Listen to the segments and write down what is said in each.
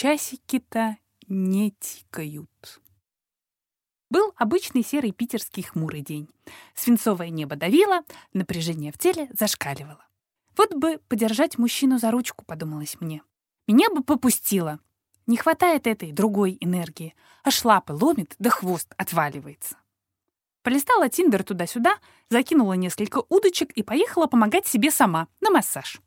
часики-то не тикают. Был обычный серый питерский хмурый день. Свинцовое небо давило, напряжение в теле зашкаливало. Вот бы подержать мужчину за ручку, подумалось мне. Меня бы попустило. Не хватает этой другой энергии, а шлапы ломит, да хвост отваливается. Полистала Тиндер туда-сюда, закинула несколько удочек и поехала помогать себе сама на массаж.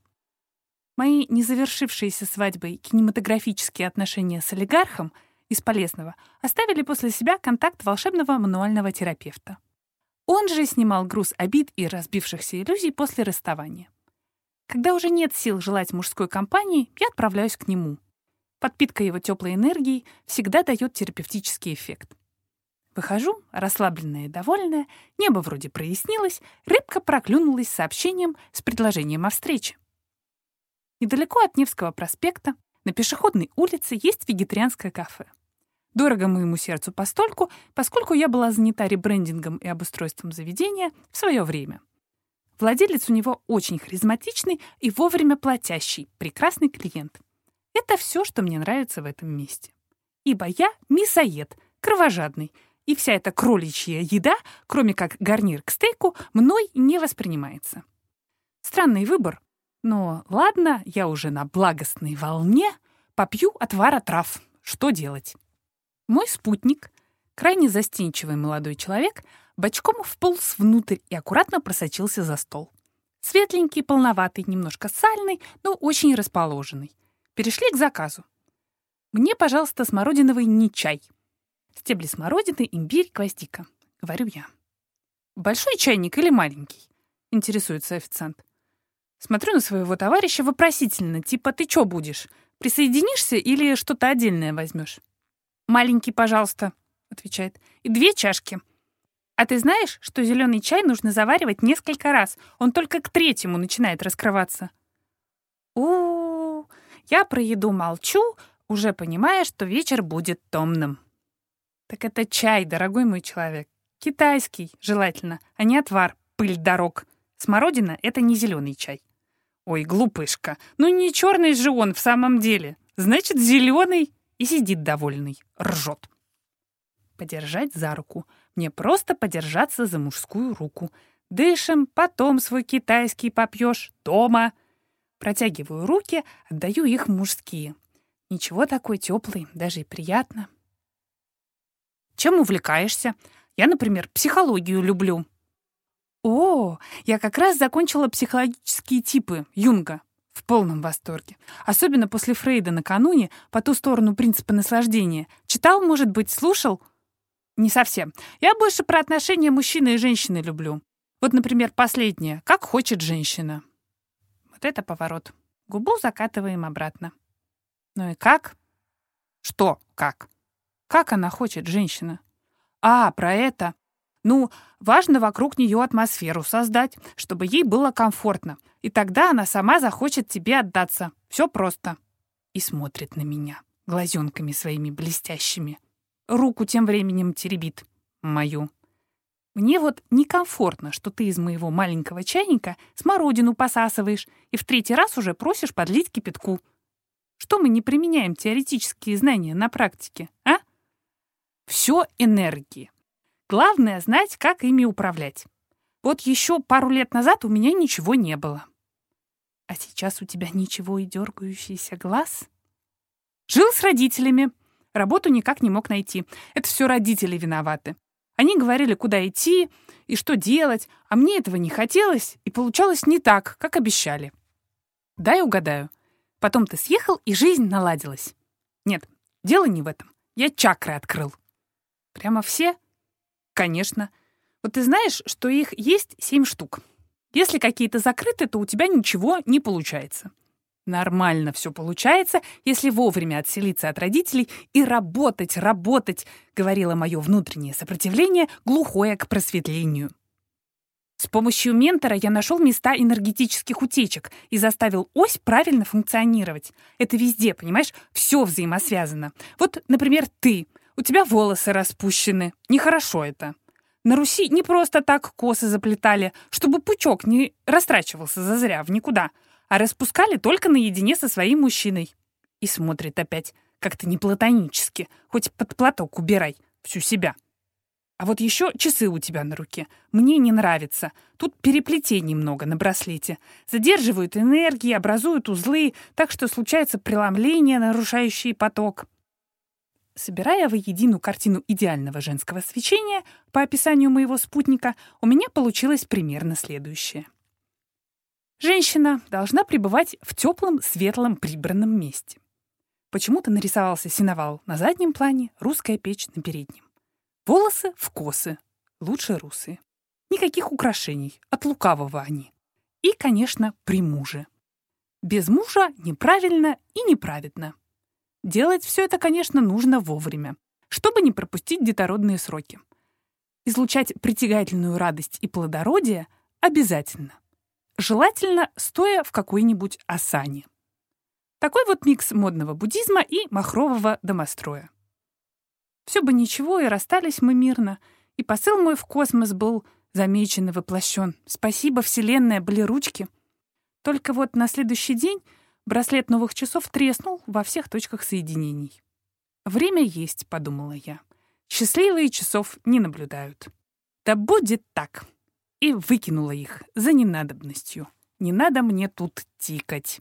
Мои незавершившиеся свадьбой кинематографические отношения с олигархом из полезного оставили после себя контакт волшебного мануального терапевта. Он же снимал груз обид и разбившихся иллюзий после расставания. Когда уже нет сил желать мужской компании, я отправляюсь к нему. Подпитка его теплой энергией всегда дает терапевтический эффект. Выхожу, расслабленная и довольная, небо вроде прояснилось, рыбка проклюнулась сообщением с предложением о встрече. Недалеко от Невского проспекта, на пешеходной улице, есть вегетарианское кафе. Дорого моему сердцу постольку, поскольку я была занята ребрендингом и обустройством заведения в свое время. Владелец у него очень харизматичный и вовремя платящий, прекрасный клиент. Это все, что мне нравится в этом месте. Ибо я мясоед, кровожадный, и вся эта кроличья еда, кроме как гарнир к стейку, мной не воспринимается. Странный выбор, но ладно, я уже на благостной волне, попью отвара трав. Что делать? Мой спутник, крайне застенчивый молодой человек, бочком вполз внутрь и аккуратно просочился за стол. Светленький, полноватый, немножко сальный, но очень расположенный. Перешли к заказу. Мне, пожалуйста, смородиновый не чай. Стебли смородины, имбирь, гвоздика. Говорю я. Большой чайник или маленький? Интересуется официант. Смотрю на своего товарища вопросительно, типа «ты чё будешь? Присоединишься или что-то отдельное возьмешь? «Маленький, пожалуйста», — отвечает. «И две чашки». А ты знаешь, что зеленый чай нужно заваривать несколько раз? Он только к третьему начинает раскрываться. У, -у, -у, я про еду молчу, уже понимая, что вечер будет томным. Так это чай, дорогой мой человек. Китайский, желательно, а не отвар, пыль дорог. Смородина — это не зеленый чай. Ой, глупышка, ну не черный же он в самом деле. Значит, зеленый и сидит довольный, ржет. Подержать за руку. Мне просто подержаться за мужскую руку. Дышим, потом свой китайский попьешь дома. Протягиваю руки, отдаю их мужские. Ничего такой теплый, даже и приятно. Чем увлекаешься? Я, например, психологию люблю. О, я как раз закончила психологические типы Юнга. В полном восторге. Особенно после Фрейда накануне, по ту сторону принципа наслаждения. Читал, может быть, слушал? Не совсем. Я больше про отношения мужчины и женщины люблю. Вот, например, последнее. Как хочет женщина. Вот это поворот. Губу закатываем обратно. Ну и как? Что как? Как она хочет, женщина? А, про это. Ну, важно вокруг нее атмосферу создать, чтобы ей было комфортно. И тогда она сама захочет тебе отдаться. Все просто. И смотрит на меня глазенками своими блестящими. Руку тем временем теребит. Мою. Мне вот некомфортно, что ты из моего маленького чайника смородину посасываешь и в третий раз уже просишь подлить кипятку. Что мы не применяем теоретические знания на практике, а? Все энергии. Главное знать, как ими управлять. Вот еще пару лет назад у меня ничего не было. А сейчас у тебя ничего и дергающийся глаз? Жил с родителями. Работу никак не мог найти. Это все родители виноваты. Они говорили, куда идти и что делать, а мне этого не хотелось, и получалось не так, как обещали. Дай угадаю. Потом ты съехал, и жизнь наладилась. Нет, дело не в этом. Я чакры открыл. Прямо все? Конечно. Вот ты знаешь, что их есть семь штук. Если какие-то закрыты, то у тебя ничего не получается. Нормально все получается, если вовремя отселиться от родителей и работать, работать, говорило мое внутреннее сопротивление, глухое к просветлению. С помощью ментора я нашел места энергетических утечек и заставил ось правильно функционировать. Это везде, понимаешь, все взаимосвязано. Вот, например, ты — у тебя волосы распущены. Нехорошо это. На Руси не просто так косы заплетали, чтобы пучок не растрачивался зазря в никуда, а распускали только наедине со своим мужчиной. И смотрит опять, как-то не платонически, хоть под платок убирай, всю себя. А вот еще часы у тебя на руке. Мне не нравится. Тут переплетений много на браслете. Задерживают энергии, образуют узлы, так что случается преломление, нарушающее поток. Собирая воедино картину идеального женского свечения, по описанию моего спутника, у меня получилось примерно следующее. Женщина должна пребывать в теплом, светлом, прибранном месте. Почему-то нарисовался синовал на заднем плане, русская печь на переднем. Волосы в косы, лучше русые. Никаких украшений, от лукавого они. И, конечно, при муже. Без мужа неправильно и неправедно. Делать все это, конечно, нужно вовремя, чтобы не пропустить детородные сроки. Излучать притягательную радость и плодородие обязательно. Желательно стоя в какой-нибудь асане. Такой вот микс модного буддизма и махрового домостроя. Все бы ничего, и расстались мы мирно. И посыл мой в космос был замечен и воплощен. Спасибо, Вселенная, были ручки. Только вот на следующий день браслет новых часов треснул во всех точках соединений. «Время есть», — подумала я. «Счастливые часов не наблюдают». «Да будет так!» И выкинула их за ненадобностью. Не надо мне тут тикать.